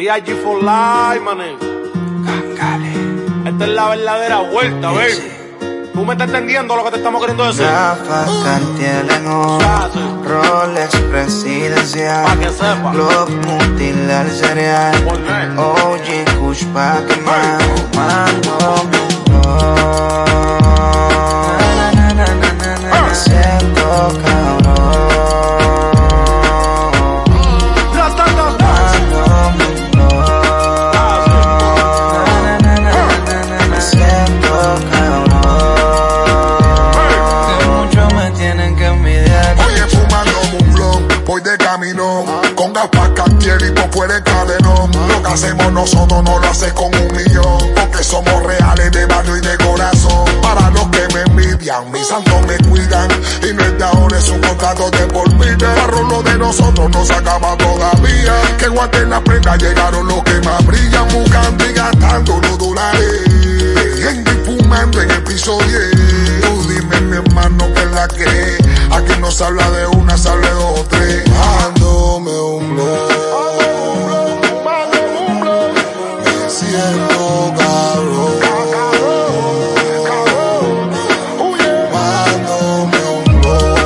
DIG for life, mané. Esta es la verdadera vuelta, baby. ¿Tú me estás entendiendo lo que te estamos queriendo decir? Gafas Cartier en oro. Rolex presidencial, Pa' que sepa. Glock mutilar cereal. OG Kush pa' quemar, mando de camino. Con gafas Cartier y por fuera el cadenón Lo que hacemos nosotros no lo hace con un millón. Porque somos reales de barrio y de corazón. Para los que me envidian, mis santos me cuidan. Y no es de ahora, es un contrato de por vida. Barro lo de nosotros no se acaba todavía. Que guanten la prenda, llegaron los que más brillan. Buscando y gastando los dólares. Y fumando en el piso 10 Tú dime mi hermano que la que no se habla de una, se habla de dos o tres Dándome un blog Me siento cabrón Dándome un blog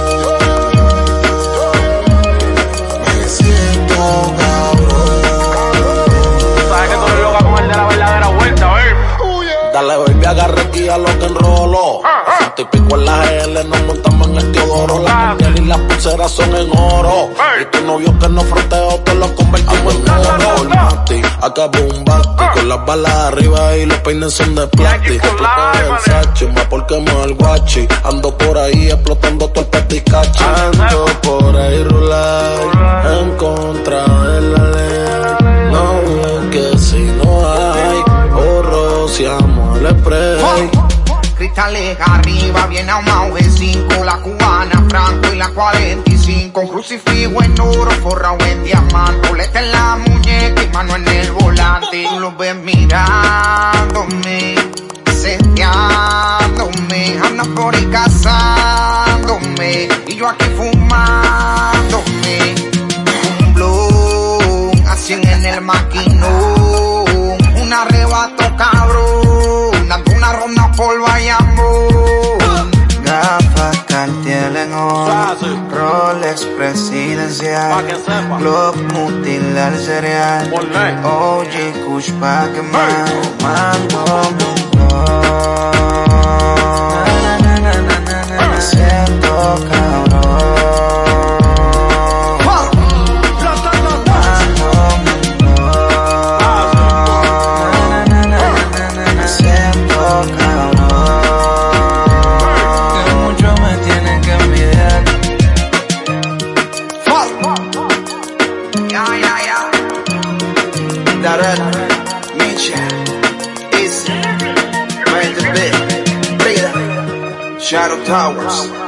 Me siento cabrón Sabes que tú eres loca con el de la verdadera vuelta, baby. Dale, baby, agarre aquí a lo que enrolo. Son en oro. Y tu novio que no fronteo, te lo convertimos en oro. El mati, acabó un bate. Con las balas arriba y los peines son de plástico. Coges el sachi, más porque me el guachi. Ando por ahí explotando todo el paticachi. Ando por ahí rular, en contra de la ley. No que si no hay oro, si amo el spray. Cristales arriba, bien ahumado de 5 La cubana, franco y la 45 Crucifijo en oro, forrado en diamante. Boleta en la muñeca y mano en el volante. Tú lo ves mirándome, seteándome. Andas por ahí cazándome. Y yo aquí fumándome Rolex presidencial. Glock mutilar cereal. OG Kush pa' quemar, mando Darrell, Nietzsche, Easy, Mind the Bit, Big Shadow Towers.